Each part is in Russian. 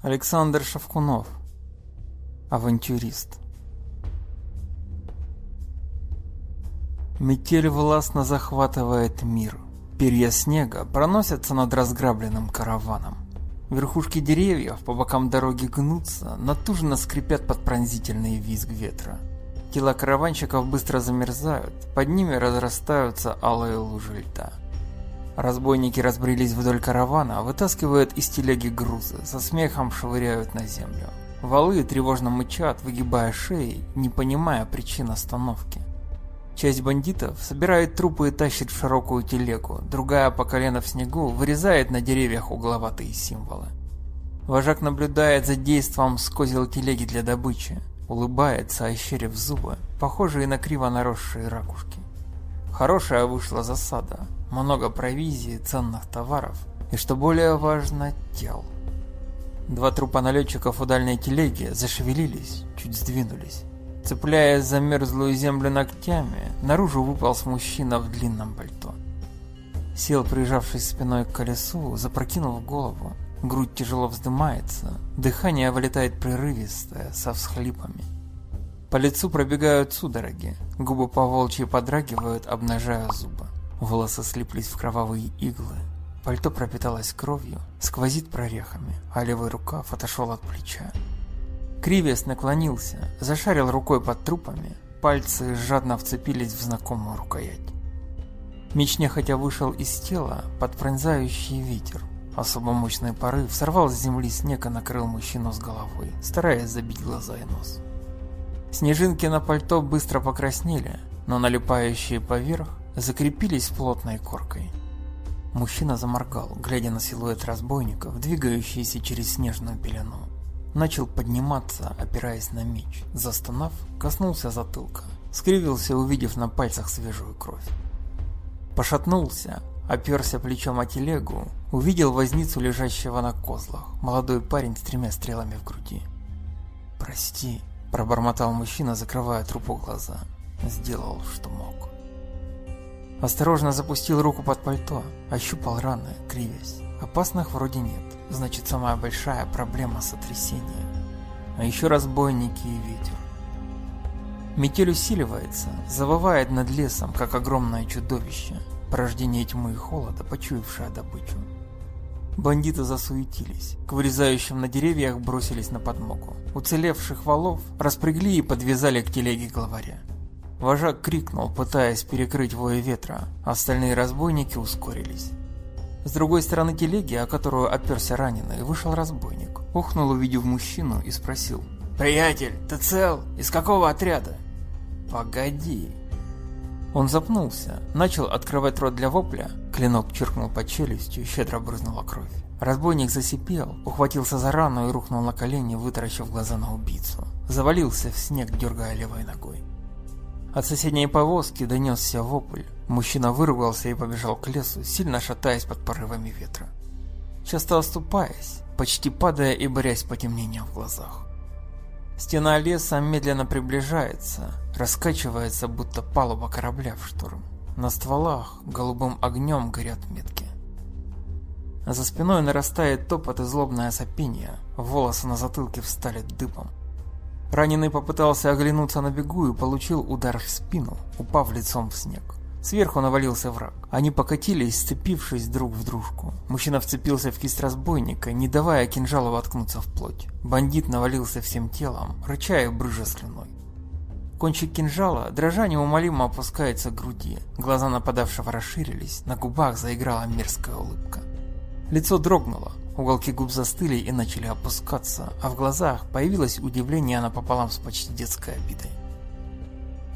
Александр Шавкунов. Авантюрист. Метель властно захватывает мир. Перья снега проносятся над разграбленным караваном. Верхушки деревьев по бокам дороги гнутся, натужно скрипят под пронзительный визг ветра. Тела караванщиков быстро замерзают, под ними разрастаются алые лужи льда. Разбойники разбрелись вдоль каравана, вытаскивают из телеги грузы, со смехом швыряют на землю. Валы тревожно мычат, выгибая шеи, не понимая причин остановки. Часть бандитов собирает трупы и тащит в широкую телегу, другая по колено в снегу вырезает на деревьях угловатые символы. Вожак наблюдает за действом с козел телеги для добычи, улыбается, ощерив зубы, похожие на криво наросшие ракушки. Хорошая вышла засада, много провизии, ценных товаров и, что более важно, тел. Два трупа налетчиков у дальней телеги зашевелились, чуть сдвинулись. Цепляясь за мерзлую землю ногтями, наружу выполз мужчина в длинном пальто. Сел, прижавшись спиной к колесу, запрокинув голову. Грудь тяжело вздымается, дыхание вылетает прерывистое, со всхлипами. По лицу пробегают судороги, губы по волчьи подрагивают, обнажая зубы. Волосы слиплись в кровавые иглы. Пальто пропиталось кровью, сквозит прорехами, а левый рукав отошел от плеча. Кривес наклонился, зашарил рукой под трупами, пальцы жадно вцепились в знакомую рукоять. Меч нехотя вышел из тела под пронзающий ветер. Особо мощный порыв сорвал с земли снег и накрыл мужчину с головой, стараясь забить глаза и нос. Снежинки на пальто быстро покраснели, но налипающие поверх закрепились плотной коркой. Мужчина заморгал, глядя на силуэт разбойников, двигающийся через снежную пелену. Начал подниматься, опираясь на меч. Застонав, коснулся затылка. Скривился, увидев на пальцах свежую кровь. Пошатнулся, оперся плечом о телегу, увидел возницу, лежащего на козлах. Молодой парень с тремя стрелами в груди. «Прости», – пробормотал мужчина, закрывая трупу глаза. Сделал, что мог. Осторожно запустил руку под пальто, ощупал раны, кривясь. Опасных вроде нет. Значит, самая большая проблема сотрясения. А еще разбойники и ветер. Метель усиливается, завывает над лесом, как огромное чудовище, порождение тьмы и холода, почуявшее добычу. Бандиты засуетились, к вырезающим на деревьях бросились на подмогу. Уцелевших валов распрягли и подвязали к телеге главаря. Вожак крикнул, пытаясь перекрыть вой ветра, остальные разбойники ускорились. С другой стороны телеги, о которую оперся раненый, вышел разбойник. Ухнул, увидев мужчину, и спросил. «Приятель, ты цел? Из какого отряда?» «Погоди». Он запнулся, начал открывать рот для вопля, клинок чиркнул по челюстью, щедро брызнула кровь. Разбойник засипел, ухватился за рану и рухнул на колени, вытаращив глаза на убийцу. Завалился в снег, дергая левой ногой. От соседней повозки донесся вопль. Мужчина выругался и побежал к лесу, сильно шатаясь под порывами ветра. Часто оступаясь, почти падая и борясь с потемнением в глазах. Стена леса медленно приближается, раскачивается, будто палуба корабля в шторм. На стволах голубым огнем горят метки. За спиной нарастает топот и злобное сопение, волосы на затылке встали дыбом. Раненый попытался оглянуться на бегу и получил удар в спину, упав лицом в снег. Сверху навалился враг. Они покатились, сцепившись друг в дружку. Мужчина вцепился в кисть разбойника, не давая кинжалу воткнуться в плоть. Бандит навалился всем телом, рыча и брыжа слюной. Кончик кинжала, дрожа неумолимо опускается к груди. Глаза нападавшего расширились, на губах заиграла мерзкая улыбка. Лицо дрогнуло, Уголки губ застыли и начали опускаться, а в глазах появилось удивление напополам с почти детской обидой.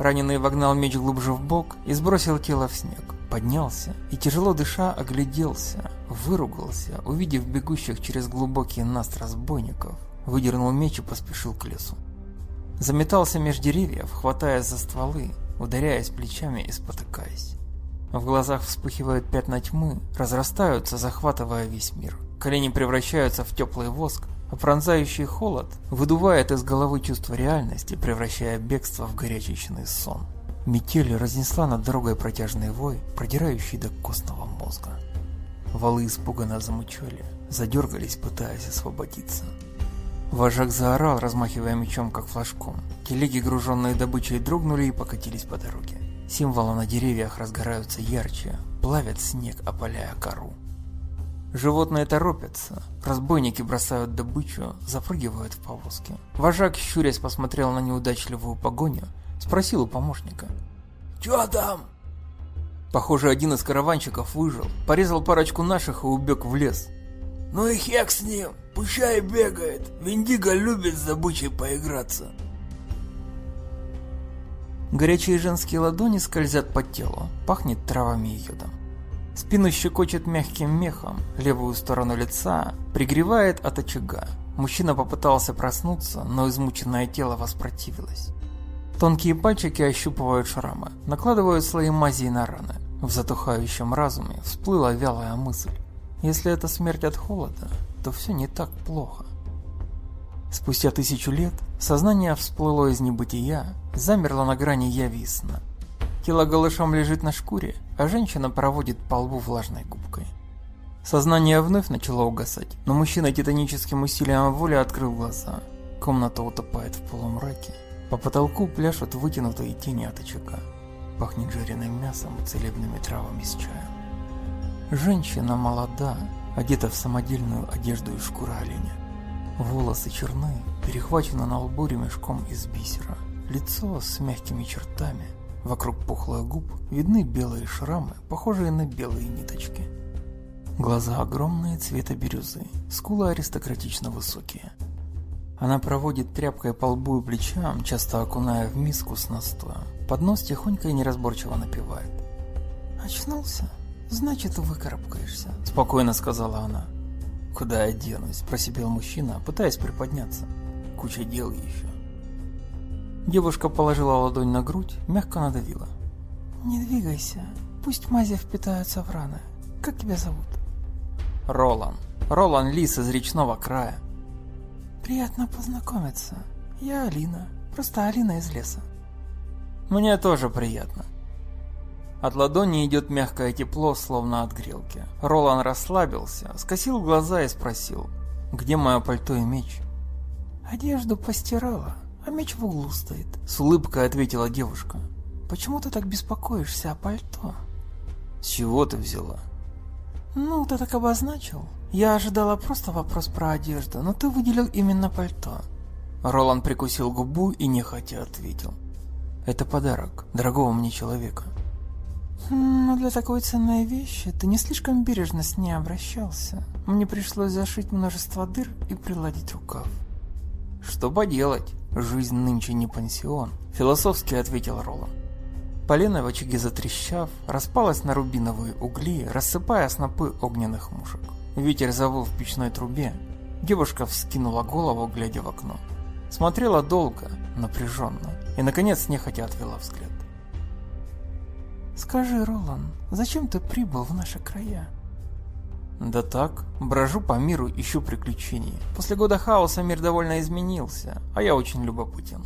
Раненый вогнал меч глубже в бок и сбросил тело в снег. Поднялся и, тяжело дыша, огляделся, выругался, увидев бегущих через глубокий наст разбойников, выдернул меч и поспешил к лесу. Заметался меж деревьев, хватаясь за стволы, ударяясь плечами и спотыкаясь. В глазах вспыхивают пятна тьмы, разрастаются, захватывая весь мир. Колени превращаются в теплый воск, а пронзающий холод выдувает из головы чувство реальности, превращая бегство в горячечный сон. Метель разнесла над дорогой протяжный вой, продирающий до костного мозга. Валы испуганно замучали, задергались, пытаясь освободиться. Вожак заорал, размахивая мечом, как флажком. Телеги, груженные добычей, дрогнули и покатились по дороге. Символы на деревьях разгораются ярче, плавят снег, опаляя кору. Животные торопятся, разбойники бросают добычу, запрыгивают в повозки. Вожак, щурясь, посмотрел на неудачливую погоню, спросил у помощника. «Чё там?» Похоже, один из караванщиков выжил, порезал парочку наших и убег в лес. «Ну и хек с ним, пущай бегает, Виндиго любит с добычей поиграться». Горячие женские ладони скользят по телу, пахнет травами и йодом. Спину щекочет мягким мехом, левую сторону лица пригревает от очага. Мужчина попытался проснуться, но измученное тело воспротивилось. Тонкие пальчики ощупывают шрамы, накладывают слои мази на раны. В затухающем разуме всплыла вялая мысль. Если это смерть от холода, то все не так плохо. Спустя тысячу лет сознание всплыло из небытия, замерло на грани яви и сна. Тело голышом лежит на шкуре, а женщина проводит по лбу влажной губкой. Сознание вновь начало угасать, но мужчина титаническим усилием воли открыл глаза. Комната утопает в полумраке. По потолку пляшут вытянутые тени от очага. Пахнет жареным мясом и целебными травами с чаем. Женщина молода, одета в самодельную одежду из шкуры оленя. Волосы черны, перехвачены на лбу ремешком из бисера. Лицо с мягкими чертами – Вокруг пухлых губ видны белые шрамы, похожие на белые ниточки. Глаза огромные, цвета бирюзы, скулы аристократично высокие. Она проводит тряпкой по лбу и плечам, часто окуная в миску с настоем. Поднос тихонько и неразборчиво напевает. «Очнулся? Значит, выкарабкаешься», – спокойно сказала она. «Куда я денусь?» – просипел мужчина, пытаясь приподняться. «Куча дел еще». Девушка положила ладонь на грудь, мягко надавила. «Не двигайся, пусть мази впитаются в раны. Как тебя зовут?» «Ролан. Ролан Лис из речного края». «Приятно познакомиться. Я Алина. Просто Алина из леса». «Мне тоже приятно». От ладони идет мягкое тепло, словно от грелки. Ролан расслабился, скосил глаза и спросил, «Где мое пальто и меч?» «Одежду постирала а меч в углу стоит», — с улыбкой ответила девушка. «Почему ты так беспокоишься о пальто?» «С чего ты взяла?» «Ну, ты так обозначил. Я ожидала просто вопрос про одежду, но ты выделил именно пальто». Роланд прикусил губу и нехотя ответил. «Это подарок дорогого мне человека». «Но для такой ценной вещи ты не слишком бережно с ней обращался. Мне пришлось зашить множество дыр и приладить рукав». «Что поделать? Жизнь нынче не пансион», – философски ответил Ролан. Полено в очаге затрещав, распалась на рубиновые угли, рассыпая снопы огненных мушек. Ветер завыл в печной трубе. Девушка вскинула голову, глядя в окно. Смотрела долго, напряженно, и, наконец, нехотя отвела взгляд. «Скажи, Ролан, зачем ты прибыл в наши края?» Да так, брожу по миру, ищу приключений. После года хаоса мир довольно изменился, а я очень любопытен.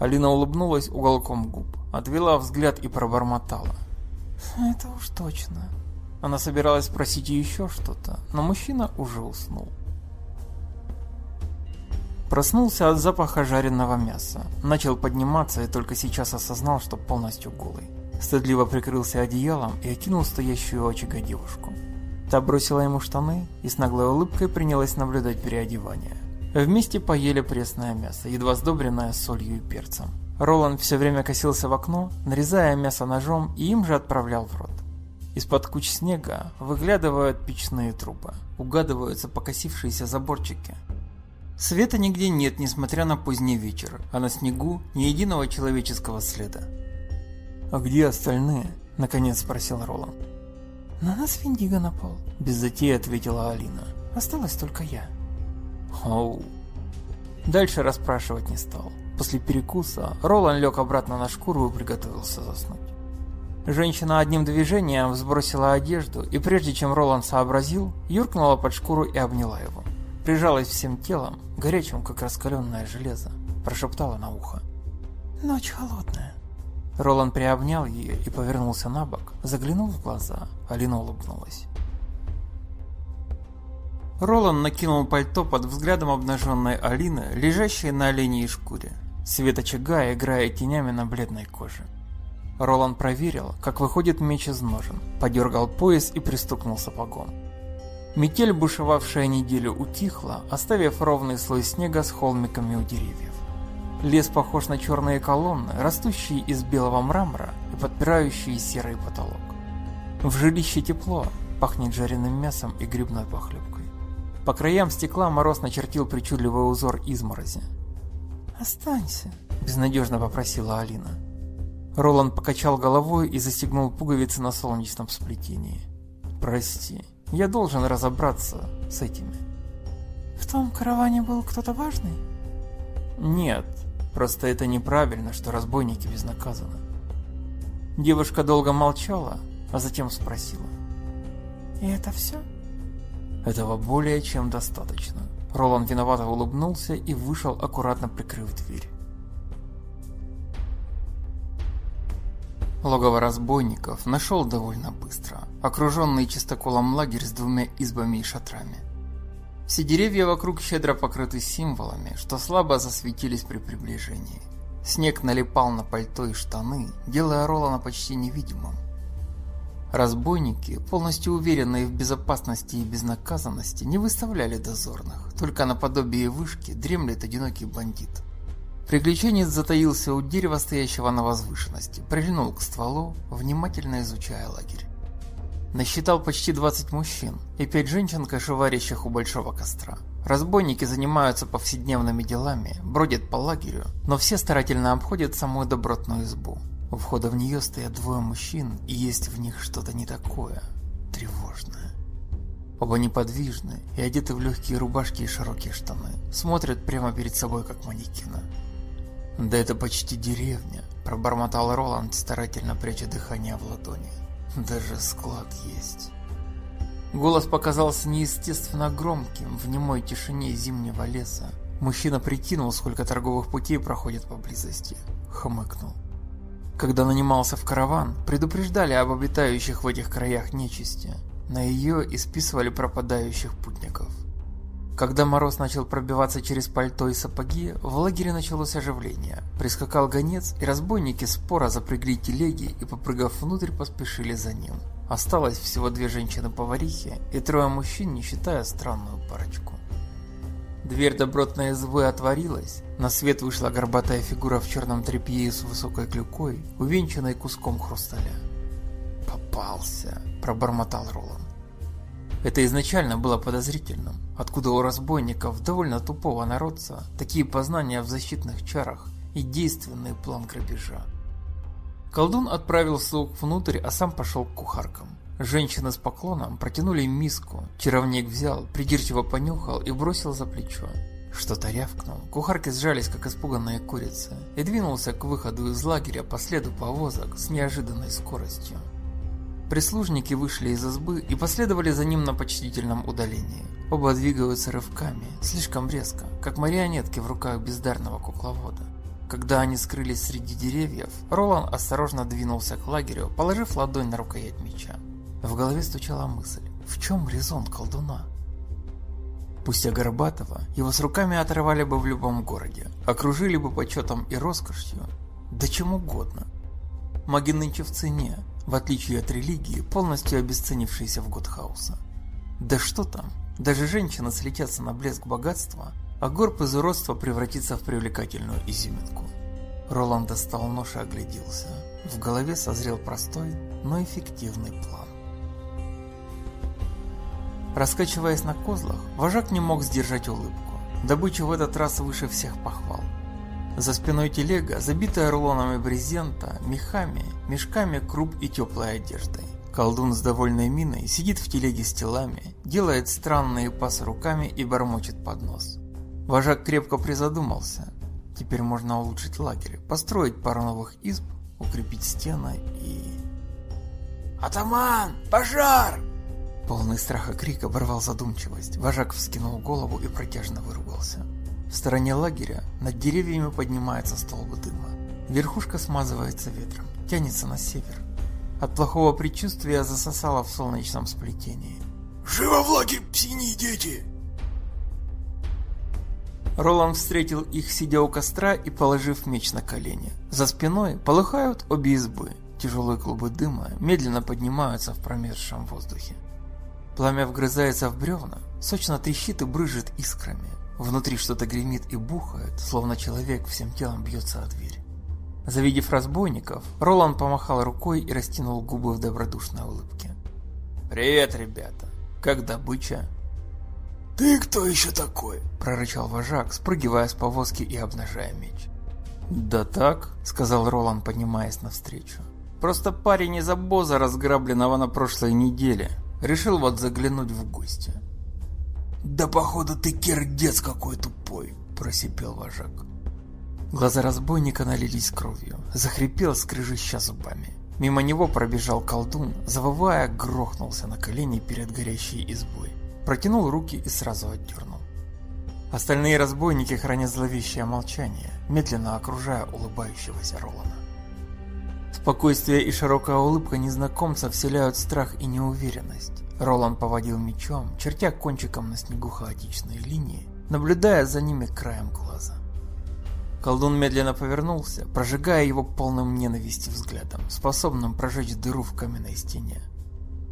Алина улыбнулась уголком губ, отвела взгляд и пробормотала. Это уж точно. Она собиралась спросить еще что-то, но мужчина уже уснул. Проснулся от запаха жареного мяса. Начал подниматься и только сейчас осознал, что полностью голый. Стыдливо прикрылся одеялом и окинул стоящую у очага девушку. Та бросила ему штаны и с наглой улыбкой принялась наблюдать переодевание. Вместе поели пресное мясо, едва сдобренное солью и перцем. Роланд все время косился в окно, нарезая мясо ножом и им же отправлял в рот. Из-под куч снега выглядывают печные трупы, угадываются покосившиеся заборчики. Света нигде нет, несмотря на поздний вечер, а на снегу ни единого человеческого следа. «А где остальные?» – наконец спросил Роланд. «На нас Виндиго напал», – без затеи ответила Алина. «Осталась только я». Оу. Дальше расспрашивать не стал. После перекуса Ролан лег обратно на шкуру и приготовился заснуть. Женщина одним движением сбросила одежду, и прежде чем Ролан сообразил, юркнула под шкуру и обняла его. Прижалась всем телом, горячим, как раскаленное железо, прошептала на ухо. «Ночь холодная». Роланд приобнял ее и повернулся на бок, заглянул в глаза. Алина улыбнулась. Ролан накинул пальто под взглядом обнаженной Алины, лежащей на оленьей шкуре. Свет очага, играя тенями на бледной коже. Ролан проверил, как выходит меч из ножен, подергал пояс и пристукнул сапогом. Метель, бушевавшая неделю, утихла, оставив ровный слой снега с холмиками у деревьев. Лес похож на черные колонны, растущие из белого мрамора и подпирающие серый потолок. В жилище тепло, пахнет жареным мясом и грибной похлебкой. По краям стекла мороз начертил причудливый узор изморози. «Останься», – безнадежно попросила Алина. Роланд покачал головой и застегнул пуговицы на солнечном сплетении. «Прости, я должен разобраться с этими». «В том караване был кто-то важный?» «Нет, просто это неправильно, что разбойники безнаказаны». Девушка долго молчала, а затем спросила. «И это все?» Этого более чем достаточно. Ролан виновато улыбнулся и вышел, аккуратно прикрыв дверь. Логово разбойников нашел довольно быстро, окруженный чистоколом лагерь с двумя избами и шатрами. Все деревья вокруг щедро покрыты символами, что слабо засветились при приближении. Снег налипал на пальто и штаны, делая Ролана почти невидимым. Разбойники, полностью уверенные в безопасности и безнаказанности, не выставляли дозорных, только наподобие вышки дремлет одинокий бандит. Приключенец затаился у дерева, стоящего на возвышенности, прильнул к стволу, внимательно изучая лагерь. Насчитал почти 20 мужчин и 5 женщин, кошеварящих у большого костра. Разбойники занимаются повседневными делами, бродят по лагерю, но все старательно обходят самую добротную избу. У входа в нее стоят двое мужчин, и есть в них что-то не такое, тревожное. Оба неподвижны и одеты в легкие рубашки и широкие штаны. Смотрят прямо перед собой, как манекены. «Да это почти деревня», – пробормотал Роланд, старательно пряча дыхание в ладони. «Даже склад есть». Голос показался неестественно громким в немой тишине зимнего леса. Мужчина прикинул, сколько торговых путей проходит поблизости. Хмыкнул. Когда нанимался в караван, предупреждали об обитающих в этих краях нечисти. На ее и списывали пропадающих путников. Когда мороз начал пробиваться через пальто и сапоги, в лагере началось оживление. Прискакал гонец, и разбойники спора запрягли телеги и, попрыгав внутрь, поспешили за ним. Осталось всего две женщины-поварихи и трое мужчин, не считая странную парочку. Дверь добротной избы отворилась, на свет вышла горбатая фигура в черном тряпье с высокой клюкой, увенчанной куском хрусталя. «Попался!» – пробормотал Ролан. Это изначально было подозрительным. Откуда у разбойников, довольно тупого народца, такие познания в защитных чарах и действенный план грабежа? Колдун отправил слуг внутрь, а сам пошел к кухаркам. Женщины с поклоном протянули миску, чаровник взял, придирчиво понюхал и бросил за плечо. Что-то рявкнул, кухарки сжались, как испуганные курицы, и двинулся к выходу из лагеря по следу повозок с неожиданной скоростью. Прислужники вышли из избы и последовали за ним на почтительном удалении. Оба двигаются рывками, слишком резко, как марионетки в руках бездарного кукловода. Когда они скрылись среди деревьев, Ролан осторожно двинулся к лагерю, положив ладонь на рукоять меча. В голове стучала мысль, в чем резон колдуна? Пустя Горбатова, его с руками оторвали бы в любом городе, окружили бы почетом и роскошью, да чем угодно. Маги нынче в цене, в отличие от религии, полностью обесценившейся в год хаоса. Да что там, даже женщины слетятся на блеск богатства, а горб из уродства превратится в привлекательную изюминку. Роланд достал нож и огляделся. В голове созрел простой, но эффективный план. Раскачиваясь на козлах, вожак не мог сдержать улыбку. Добыча в этот раз выше всех похвал. За спиной телега, забитая рулонами брезента, мехами, мешками круп и теплой одеждой. Колдун с довольной миной сидит в телеге с телами, делает странные пасы руками и бормочет под нос. Вожак крепко призадумался. Теперь можно улучшить лагерь, построить пару новых изб, укрепить стены и... «Атаман! Пожар!» Полный страха крик оборвал задумчивость. Вожак вскинул голову и протяжно выругался. В стороне лагеря над деревьями поднимается столб дыма. Верхушка смазывается ветром, тянется на север. От плохого предчувствия засосало в солнечном сплетении. Живо в лагерь, синие дети! Роланд встретил их, сидя у костра и положив меч на колени. За спиной полыхают обе избы. Тяжелые клубы дыма медленно поднимаются в промерзшем воздухе. Пламя вгрызается в бревна, сочно трещит и брызжет искрами. Внутри что-то гремит и бухает, словно человек всем телом бьется о дверь. Завидев разбойников, Роланд помахал рукой и растянул губы в добродушной улыбке. «Привет, ребята! Как добыча?» «Ты кто еще такой?» – прорычал вожак, спрыгивая с повозки и обнажая меч. «Да так», – сказал Роланд, поднимаясь навстречу. «Просто парень из обоза, разграбленного на прошлой неделе. Решил вот заглянуть в гости». «Да походу ты кирдец какой тупой», – просипел вожак. Глаза разбойника налились кровью, захрипел, скрежеща зубами. Мимо него пробежал колдун, завывая, грохнулся на колени перед горящей избой протянул руки и сразу отдернул. Остальные разбойники хранят зловещее молчание, медленно окружая улыбающегося Ролана. Спокойствие и широкая улыбка незнакомца вселяют страх и неуверенность. Ролан поводил мечом, чертя кончиком на снегу хаотичные линии, наблюдая за ними краем глаза. Колдун медленно повернулся, прожигая его полным ненависти взглядом, способным прожечь дыру в каменной стене.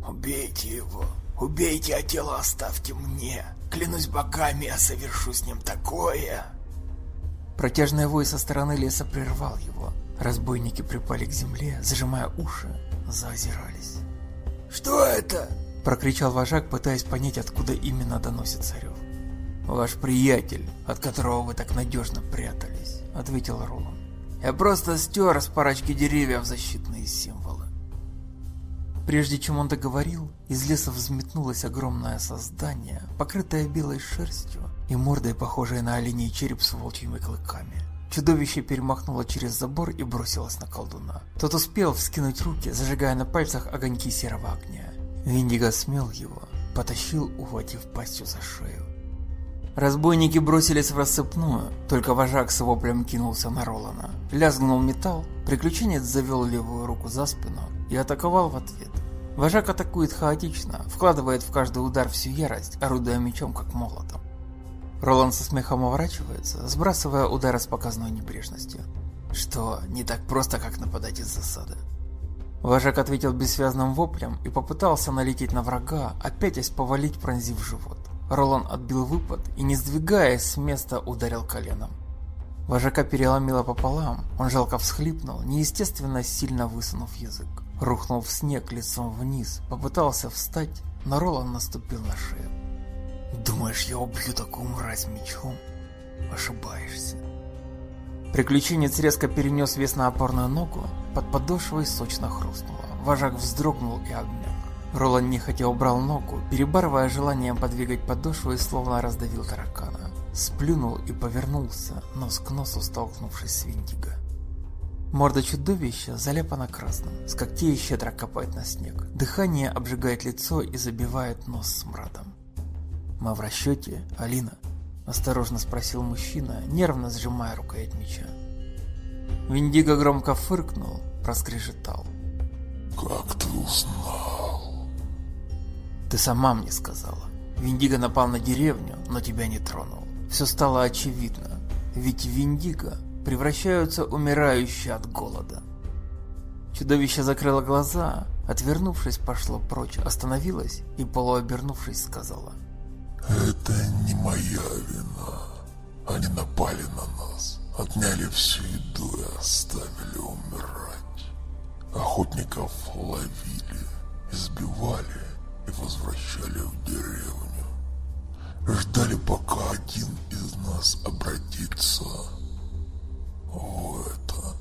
«Убейте его!» Убейте, а тело оставьте мне. Клянусь богами, я совершу с ним такое. Протяжный вой со стороны леса прервал его. Разбойники припали к земле, зажимая уши, заозирались. «Что это?» – прокричал вожак, пытаясь понять, откуда именно доносится рев. «Ваш приятель, от которого вы так надежно прятались», – ответил Ролан. «Я просто стер с парочки деревьев защитные символы. Прежде чем он договорил, из леса взметнулось огромное создание, покрытое белой шерстью и мордой, похожей на оленей череп с волчьими клыками. Чудовище перемахнуло через забор и бросилось на колдуна. Тот успел вскинуть руки, зажигая на пальцах огоньки серого огня. Виндиго смел его, потащил, ухватив пастью за шею. Разбойники бросились в рассыпную, только вожак с воплем кинулся на Ролана. Лязгнул металл, приключенец завел левую руку за спину и атаковал в ответ. Вожак атакует хаотично, вкладывает в каждый удар всю ярость, орудуя мечом как молотом. Роланд со смехом уворачивается, сбрасывая удары с показной небрежностью. Что, не так просто, как нападать из засады. Вожак ответил бессвязным воплем и попытался налететь на врага, опять повалить, пронзив живот. Ролан отбил выпад и, не сдвигаясь с места, ударил коленом. Вожака переломило пополам, он жалко всхлипнул, неестественно сильно высунув язык. Рухнул в снег лицом вниз, попытался встать, но Ролан наступил на шею. «Думаешь, я убью такую мразь мечом? Ошибаешься». Приключенец резко перенес вес на опорную ногу, под подошвой сочно хрустнуло. Вожак вздрогнул и обмяк. Ролан нехотя убрал ногу, перебарывая желанием подвигать подошву и словно раздавил таракана. Сплюнул и повернулся, нос к носу столкнувшись с Виндиго. Морда чудовища заляпана красным, с когтей щедро копает на снег. Дыхание обжигает лицо и забивает нос смрадом. «Мы в расчете, Алина?» – осторожно спросил мужчина, нервно сжимая рукоять меча. Виндиго громко фыркнул, проскрежетал. «Как ты узнал?» «Ты сама мне сказала. Виндиго напал на деревню, но тебя не тронул. Все стало очевидно, ведь Виндиго превращаются умирающие от голода. Чудовище закрыло глаза, отвернувшись, пошло прочь, остановилось и, полуобернувшись, сказала. «Это не моя вина. Они напали на нас, отняли всю еду и оставили умирать. Охотников ловили, избивали и возвращали в деревню. Ждали, пока один из нас обратится о, это...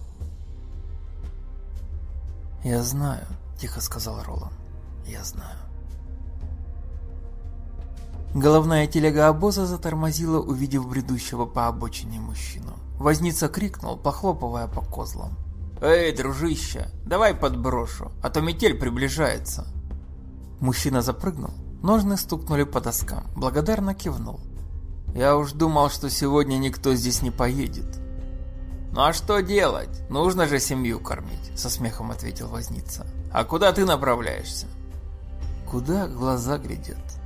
Я знаю, тихо сказал Ролан. Я знаю. Головная телега обоза затормозила, увидев бредущего по обочине мужчину. Возница крикнул, похлопывая по козлам. «Эй, дружище, давай подброшу, а то метель приближается!» Мужчина запрыгнул, ножны стукнули по доскам, благодарно кивнул. «Я уж думал, что сегодня никто здесь не поедет. «Ну а что делать? Нужно же семью кормить», — со смехом ответил возница. «А куда ты направляешься?» «Куда глаза глядят?»